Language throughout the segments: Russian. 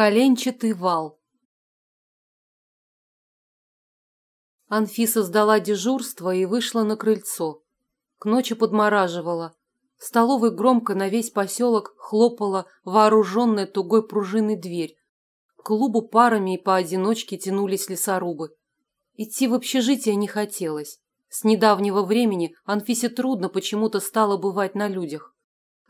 Коленчатый вал. Анфиса сдала дежурство и вышла на крыльцо. К ночи подмораживала. В столовой громко на весь поселок хлопала вооруженная тугой пружиной дверь. К клубу парами и поодиночке тянулись лесорубы. Идти в общежитие не хотелось. С недавнего времени Анфисе трудно почему-то стало бывать на людях.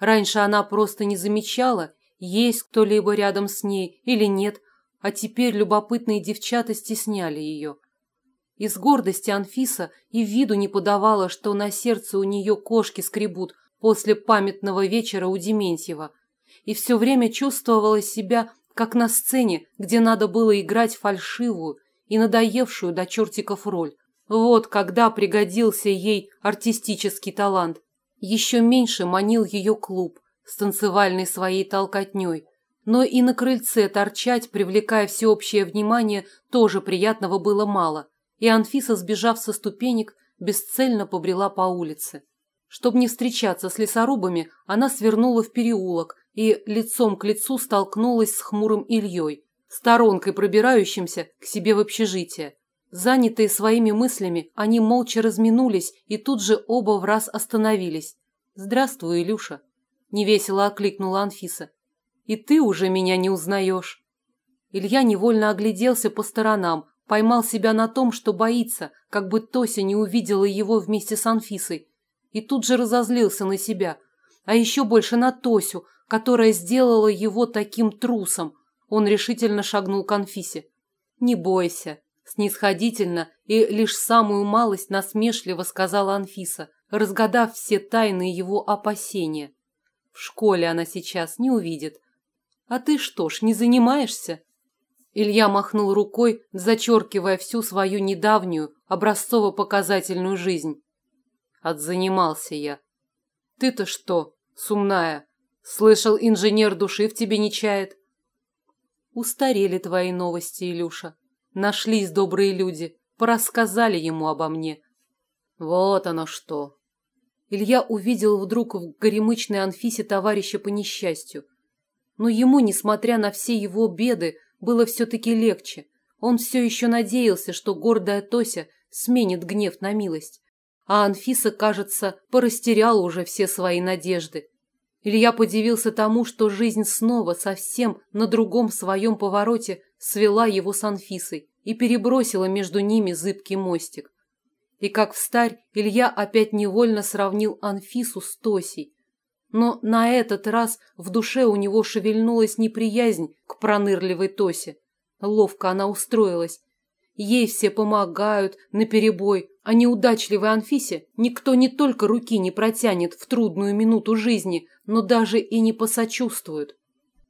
Раньше она просто не замечала есть кто-либо рядом с ней или нет, а теперь любопытные девчата стесняли ее. Из гордости Анфиса и виду не подавала, что на сердце у нее кошки скребут после памятного вечера у Дементьева, и все время чувствовала себя, как на сцене, где надо было играть фальшивую и надоевшую до чертиков роль. Вот когда пригодился ей артистический талант. Еще меньше манил ее клуб – с танцевальной своей толкотней. Но и на крыльце торчать, привлекая всеобщее внимание, тоже приятного было мало. И Анфиса, сбежав со ступенек, бесцельно побрела по улице. Чтобы не встречаться с лесорубами, она свернула в переулок и лицом к лицу столкнулась с хмурым Ильей, сторонкой пробирающимся к себе в общежитие. Занятые своими мыслями, они молча разминулись и тут же оба в раз остановились. «Здравствуй, Илюша», невесело окликнула Анфиса. И ты уже меня не узнаешь. Илья невольно огляделся по сторонам, поймал себя на том, что боится, как бы Тося не увидела его вместе с Анфисой, и тут же разозлился на себя, а еще больше на Тосю, которая сделала его таким трусом. Он решительно шагнул к Анфисе. «Не бойся», – снисходительно и лишь самую малость насмешливо сказала Анфиса, разгадав все тайны его опасения. В школе она сейчас не увидит. А ты что ж, не занимаешься? Илья махнул рукой, зачеркивая всю свою недавнюю, образцово-показательную жизнь. Отзанимался я. Ты-то что, сумная? Слышал, инженер души в тебе не чает. Устарели твои новости, Илюша. Нашлись добрые люди, порассказали ему обо мне. Вот оно что. Илья увидел вдруг в горемычной Анфисе товарища по несчастью. Но ему, несмотря на все его беды, было все-таки легче. Он все еще надеялся, что гордая Тося сменит гнев на милость. А Анфиса, кажется, порастеряла уже все свои надежды. Илья подивился тому, что жизнь снова совсем на другом своем повороте свела его с Анфисой и перебросила между ними зыбкий мостик. И как встарь, Илья опять невольно сравнил Анфису с Тосей. Но на этот раз в душе у него шевельнулась неприязнь к пронырливой Тосе. Ловко она устроилась. Ей все помогают, наперебой, а неудачливой Анфисе никто не только руки не протянет в трудную минуту жизни, но даже и не посочувствует.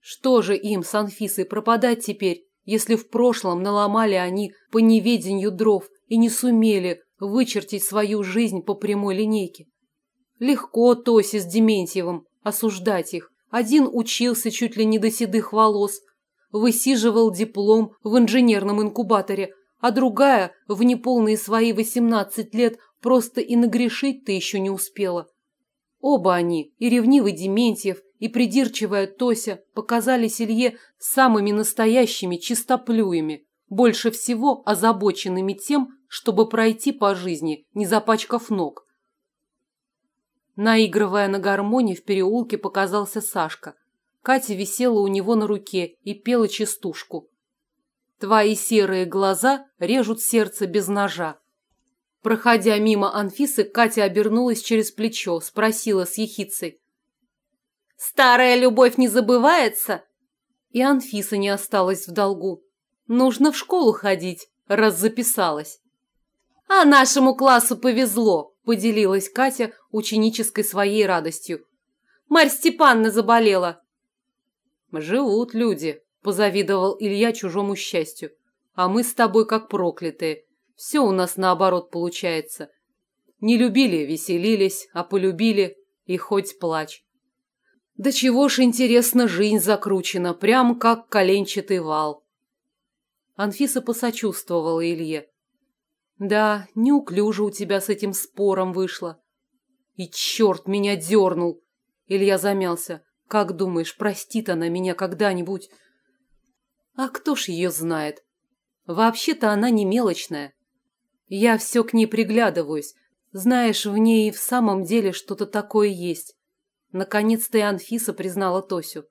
Что же им с Анфисой пропадать теперь, если в прошлом наломали они по неведению дров и не сумели вычертить свою жизнь по прямой линейке. Легко Тосе с Дементьевым осуждать их. Один учился чуть ли не до седых волос, высиживал диплом в инженерном инкубаторе, а другая в неполные свои 18 лет просто и нагрешить-то еще не успела. Оба они, и ревнивый Дементьев, и придирчивая Тося, показались Илье самыми настоящими чистоплюями, больше всего озабоченными тем, чтобы пройти по жизни, не запачкав ног. Наигрывая на гармоне, в переулке показался Сашка. Катя висела у него на руке и пела частушку. «Твои серые глаза режут сердце без ножа». Проходя мимо Анфисы, Катя обернулась через плечо, спросила с ехицей. «Старая любовь не забывается?» И Анфиса не осталась в долгу. «Нужно в школу ходить, раз записалась». «А нашему классу повезло», – поделилась Катя ученической своей радостью. «Марь Степановна заболела». «Живут люди», – позавидовал Илья чужому счастью. «А мы с тобой как проклятые. Все у нас наоборот получается. Не любили – веселились, а полюбили – и хоть плачь. Да чего ж, интересно, жизнь закручена, прям как коленчатый вал». Анфиса посочувствовала Илье. Да, неуклюже у тебя с этим спором вышло. И черт меня дернул! Илья замялся. Как думаешь, простит она меня когда-нибудь? А кто ж ее знает? Вообще-то она не мелочная. Я все к ней приглядываюсь. Знаешь, в ней и в самом деле что-то такое есть. Наконец-то и Анфиса признала Тосю.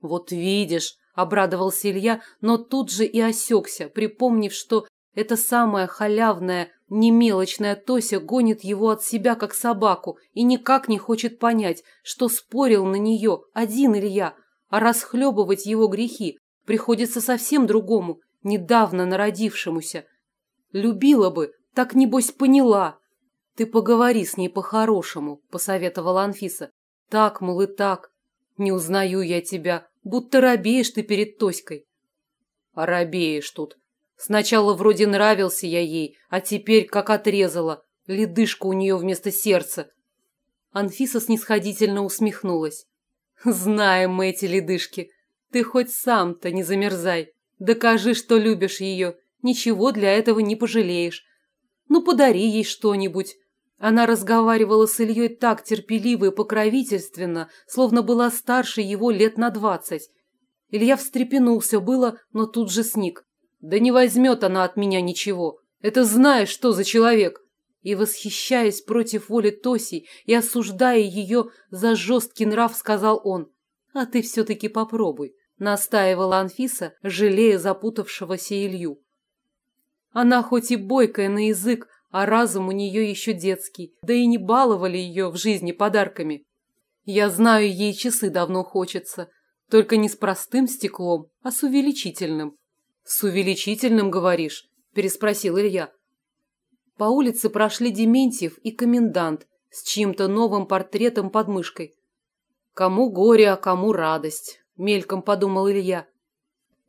Вот видишь, обрадовался Илья, но тут же и осекся, припомнив, что эта самая халявная, немелочная Тося гонит его от себя, как собаку, и никак не хочет понять, что спорил на нее один Илья, а расхлебывать его грехи приходится совсем другому, недавно народившемуся. Любила бы, так небось поняла. Ты поговори с ней по-хорошему, посоветовала Анфиса. Так, мол, и так. Не узнаю я тебя, будто робеешь ты перед Тоськой. А робеешь тут, Сначала вроде нравился я ей, а теперь как отрезала. Ледышка у нее вместо сердца. Анфиса снисходительно усмехнулась. Знаем мы эти ледышки. Ты хоть сам-то не замерзай. Докажи, что любишь ее. Ничего для этого не пожалеешь. Ну, подари ей что-нибудь. Она разговаривала с Ильей так терпеливо и покровительственно, словно была старше его лет на двадцать. Илья встрепенулся было, но тут же сник. Да не возьмет она от меня ничего. Это знаешь, что за человек. И, восхищаясь против воли Тоси и осуждая ее за жесткий нрав, сказал он. А ты все-таки попробуй, настаивала Анфиса, жалея запутавшегося Илью. Она хоть и бойкая на язык, а разум у нее еще детский, да и не баловали ее в жизни подарками. Я знаю, ей часы давно хочется, только не с простым стеклом, а с увеличительным. «С увеличительным, говоришь?» – переспросил Илья. По улице прошли Дементьев и комендант с чьим-то новым портретом под мышкой. «Кому горе, а кому радость», – мельком подумал Илья.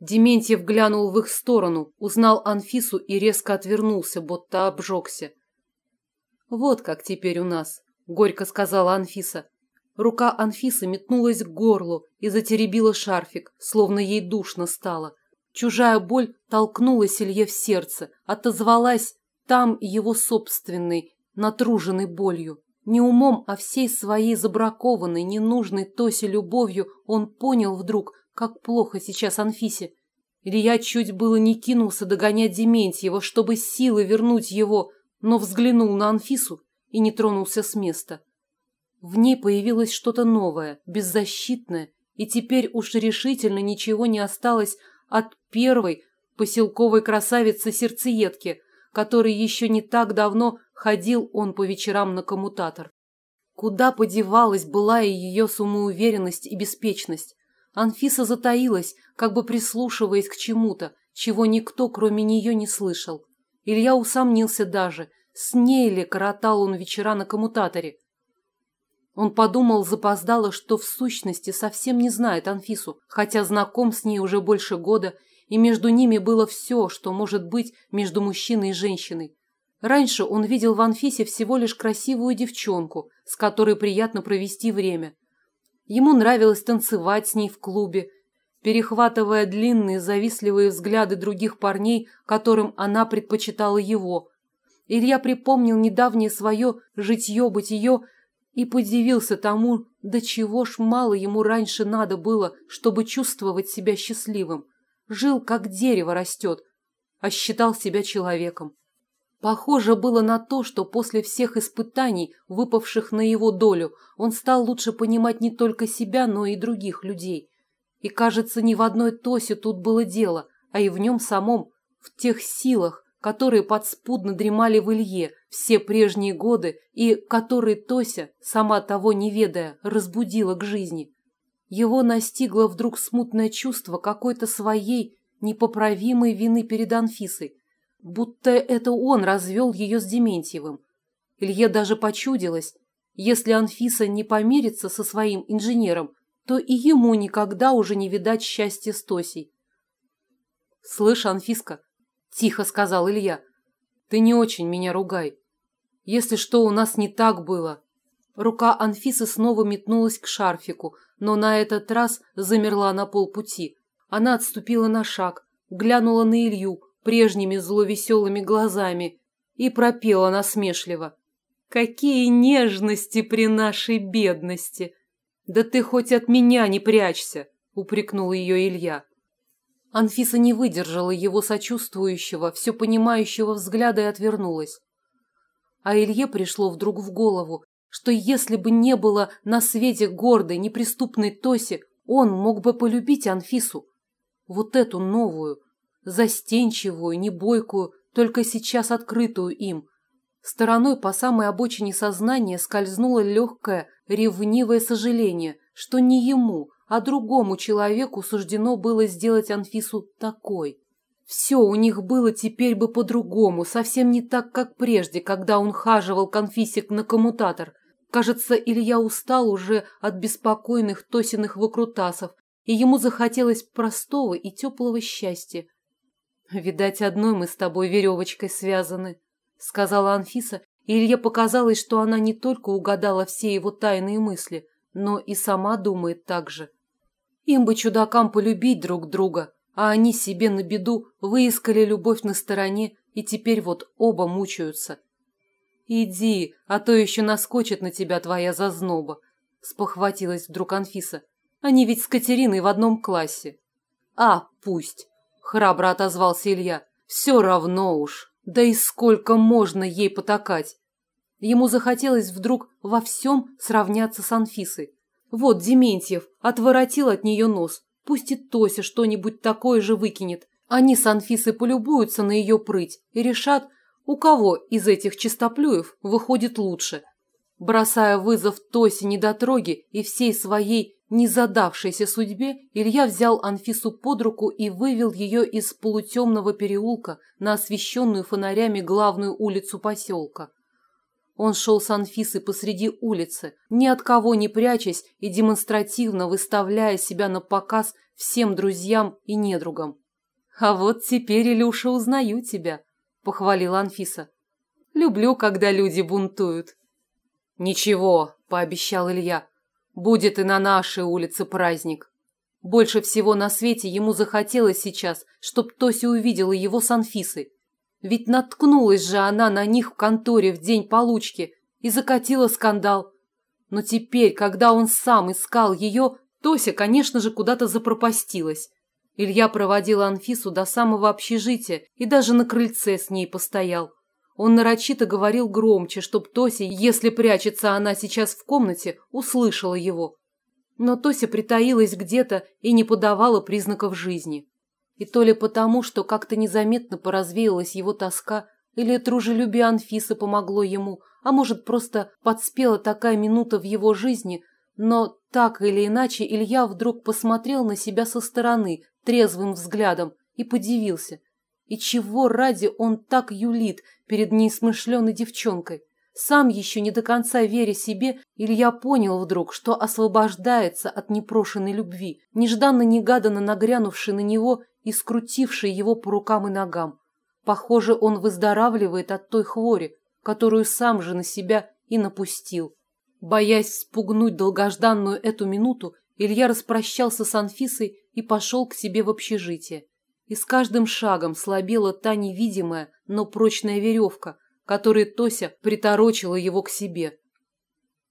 Дементьев глянул в их сторону, узнал Анфису и резко отвернулся, будто обжегся. «Вот как теперь у нас», – горько сказала Анфиса. Рука Анфисы метнулась к горлу и затеребила шарфик, словно ей душно стало. Чужая боль толкнулась Илье в сердце, отозвалась там его собственной, натруженной болью. Не умом, а всей своей забракованной, ненужной Тосе любовью он понял вдруг, как плохо сейчас Анфисе. Илья чуть было не кинулся догонять Дементьева, чтобы силы вернуть его, но взглянул на Анфису и не тронулся с места. В ней появилось что-то новое, беззащитное, и теперь уж решительно ничего не осталось от первой поселковой красавицы-сердцеедки, которой еще не так давно ходил он по вечерам на коммутатор. Куда подевалась была и ее самоуверенность и беспечность? Анфиса затаилась, как бы прислушиваясь к чему-то, чего никто, кроме нее, не слышал. Илья усомнился даже, с ней ли коротал он вечера на коммутаторе. Он подумал запоздало, что в сущности совсем не знает Анфису, хотя знаком с ней уже больше года, и между ними было все, что может быть между мужчиной и женщиной. Раньше он видел в Анфисе всего лишь красивую девчонку, с которой приятно провести время. Ему нравилось танцевать с ней в клубе, перехватывая длинные завистливые взгляды других парней, которым она предпочитала его. Илья припомнил недавнее свое житье-бытие и подивился тому, до чего ж мало ему раньше надо было, чтобы чувствовать себя счастливым. Жил, как дерево растет, а считал себя человеком. Похоже было на то, что после всех испытаний, выпавших на его долю, он стал лучше понимать не только себя, но и других людей. И, кажется, ни в одной Тосе тут было дело, а и в нем самом, в тех силах, которые подспудно дремали в Илье все прежние годы и которые Тося, сама того не ведая, разбудила к жизни. Его настигло вдруг смутное чувство какой-то своей непоправимой вины перед Анфисой, будто это он развел ее с Дементьевым. Илье даже почудилось, если Анфиса не помирится со своим инженером, то и ему никогда уже не видать счастья с Тосей. «Слышь, Анфиска», тихо сказал Илья. Ты не очень меня ругай. Если что у нас не так было. Рука Анфисы снова метнулась к шарфику, но на этот раз замерла на полпути. Она отступила на шаг, глянула на Илью прежними зловеселыми глазами и пропела насмешливо. «Какие нежности при нашей бедности! Да ты хоть от меня не прячься!» – упрекнул ее Илья. Анфиса не выдержала его сочувствующего, все понимающего взгляда и отвернулась. А Илье пришло вдруг в голову, что если бы не было на свете гордой, неприступной Тоси, он мог бы полюбить Анфису. Вот эту новую, застенчивую, небойкую, только сейчас открытую им. Стороной по самой обочине сознания скользнуло легкое, ревнивое сожаление, что не ему, а другому человеку суждено было сделать Анфису такой. Все у них было теперь бы по-другому, совсем не так, как прежде, когда он хаживал конфисик на коммутатор. Кажется, Илья устал уже от беспокойных Тосиных выкрутасов, и ему захотелось простого и теплого счастья. «Видать, одной мы с тобой веревочкой связаны», — сказала Анфиса, и Илье показалось, что она не только угадала все его тайные мысли, но и сама думает так же. Им бы чудакам полюбить друг друга, а они себе на беду выискали любовь на стороне и теперь вот оба мучаются. «Иди, а то еще наскочит на тебя твоя зазноба», – спохватилась вдруг Анфиса. «Они ведь с Катериной в одном классе». «А, пусть», – храбро отозвался Илья. «Все равно уж. Да и сколько можно ей потакать?» Ему захотелось вдруг во всем сравняться с Анфисой. Вот Дементьев отворотил от нее нос, Пусть и Тося что-нибудь такое же выкинет. Они с Анфисой полюбуются на ее прыть и решат, у кого из этих чистоплюев выходит лучше. Бросая вызов Тосе недотроги и всей своей незадавшейся судьбе, Илья взял Анфису под руку и вывел ее из полутемного переулка на освещенную фонарями главную улицу поселка. Он шел с Анфисой посреди улицы, ни от кого не прячась и демонстративно выставляя себя на показ всем друзьям и недругам. «А вот теперь, Илюша, узнаю тебя», – похвалила Анфиса. «Люблю, когда люди бунтуют». «Ничего», – пообещал Илья, – «будет и на нашей улице праздник». Больше всего на свете ему захотелось сейчас, чтоб Тося увидела его с Анфисой. Ведь наткнулась же она на них в конторе в день получки и закатила скандал. Но теперь, когда он сам искал ее, Тося, конечно же, куда-то запропастилась. Илья проводил Анфису до самого общежития и даже на крыльце с ней постоял. Он нарочито говорил громче, чтоб Тося, если прячется она сейчас в комнате, услышала его. Но Тося притаилась где-то и не подавала признаков жизни. И то ли потому, что как-то незаметно поразвеялась его тоска, или дружелюбие Анфисы помогло ему, а может, просто подспела такая минута в его жизни, но так или иначе Илья вдруг посмотрел на себя со стороны, трезвым взглядом, и подивился. И чего ради он так юлит перед неисмышленной девчонкой? Сам еще не до конца веря себе, Илья понял вдруг, что освобождается от непрошенной любви, нежданно-негаданно нагрянувшей на него и скрутившей его по рукам и ногам. Похоже, он выздоравливает от той хвори, которую сам же на себя и напустил. Боясь спугнуть долгожданную эту минуту, Илья распрощался с Анфисой и пошел к себе в общежитие. И с каждым шагом слабела та невидимая, но прочная веревка – которой Тося приторочила его к себе.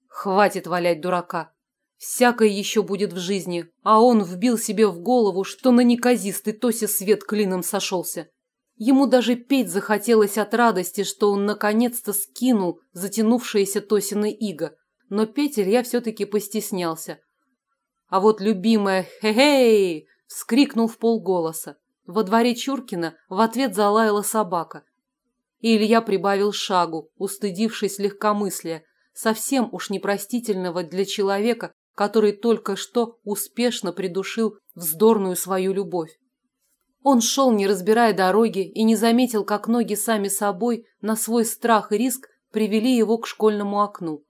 Хватит валять дурака. Всякое еще будет в жизни, а он вбил себе в голову, что на неказистый Тосе свет клином сошелся. Ему даже петь захотелось от радости, что он наконец-то скинул затянувшееся Тосиной иго. Но петь Илья все-таки постеснялся. А вот любимая «Хе-хей!» вскрикнул в полголоса. Во дворе Чуркина в ответ залаяла собака. И Илья прибавил шагу, устыдившись легкомыслия, совсем уж непростительного для человека, который только что успешно придушил вздорную свою любовь. Он шел, не разбирая дороги, и не заметил, как ноги сами собой на свой страх и риск привели его к школьному окну.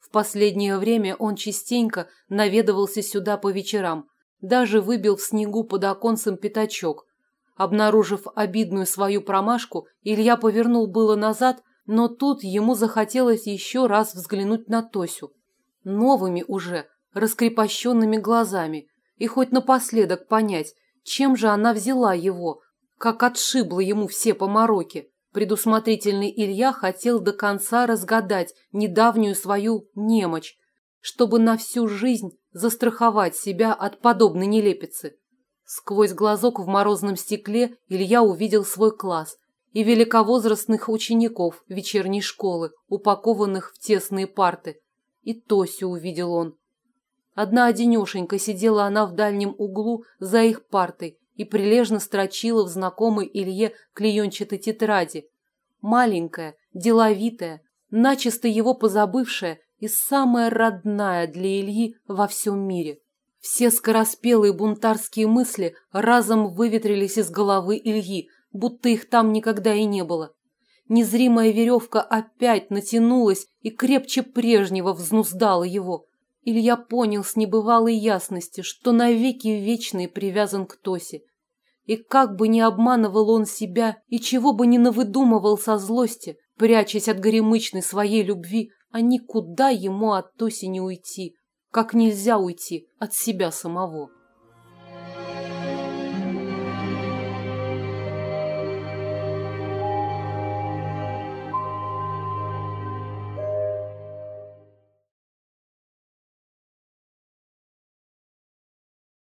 В последнее время он частенько наведывался сюда по вечерам, даже выбил в снегу под оконцем пятачок, Обнаружив обидную свою промашку, Илья повернул было назад, но тут ему захотелось еще раз взглянуть на Тосю. Новыми уже, раскрепощенными глазами, и хоть напоследок понять, чем же она взяла его, как отшибла ему все помороки. Предусмотрительный Илья хотел до конца разгадать недавнюю свою немочь, чтобы на всю жизнь застраховать себя от подобной нелепицы. Сквозь глазок в морозном стекле Илья увидел свой класс и великовозрастных учеников вечерней школы, упакованных в тесные парты. И Тосю увидел он. Одна одинешенька сидела она в дальнем углу за их партой и прилежно строчила в знакомой Илье клеенчатой тетради. Маленькая, деловитая, начисто его позабывшая и самая родная для Ильи во всем мире. Все скороспелые бунтарские мысли разом выветрились из головы Ильи, будто их там никогда и не было. Незримая веревка опять натянулась и крепче прежнего взнуздала его. Илья понял с небывалой ясности, что навеки вечный привязан к Тосе. И как бы ни обманывал он себя и чего бы ни навыдумывал со злости, прячась от горемычной своей любви, а никуда ему от Тоси не уйти, как нельзя уйти от себя самого.